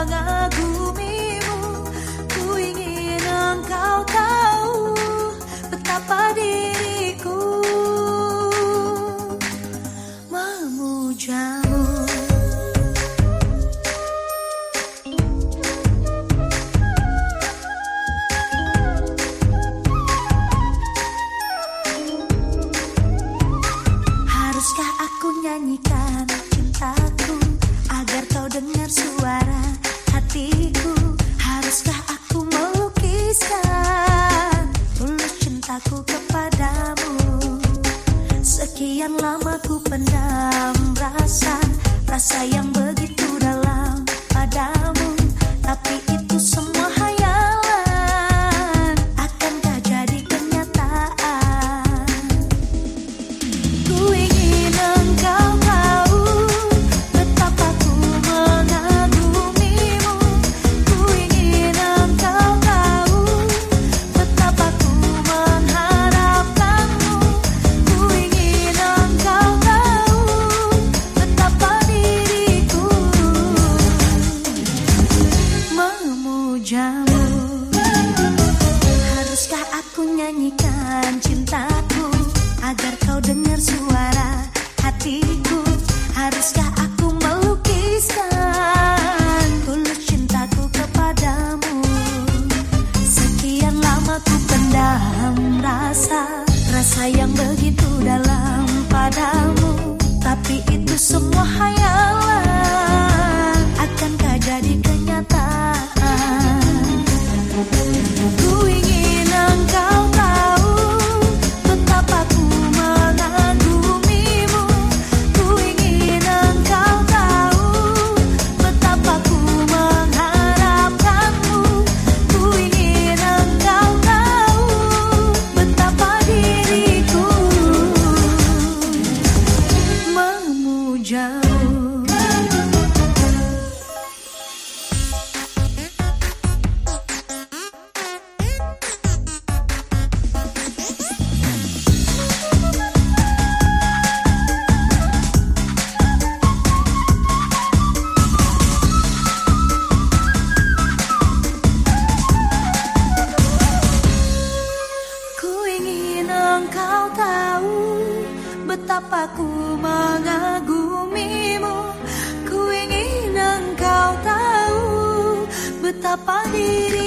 sangat aku kepadamu. Sekian lama ku pendam rasa Rasa yang berbeda nyanyikan cintaku Agar kau dengar suara hatiku. Haruskah aku melukiskan Tulus cintaku kepadamu? Sekian lama ku pendam rasa Rasa yang begitu engkau tahu betapa ku mengagumimu. Ku ingin engkau tahu betapa diriku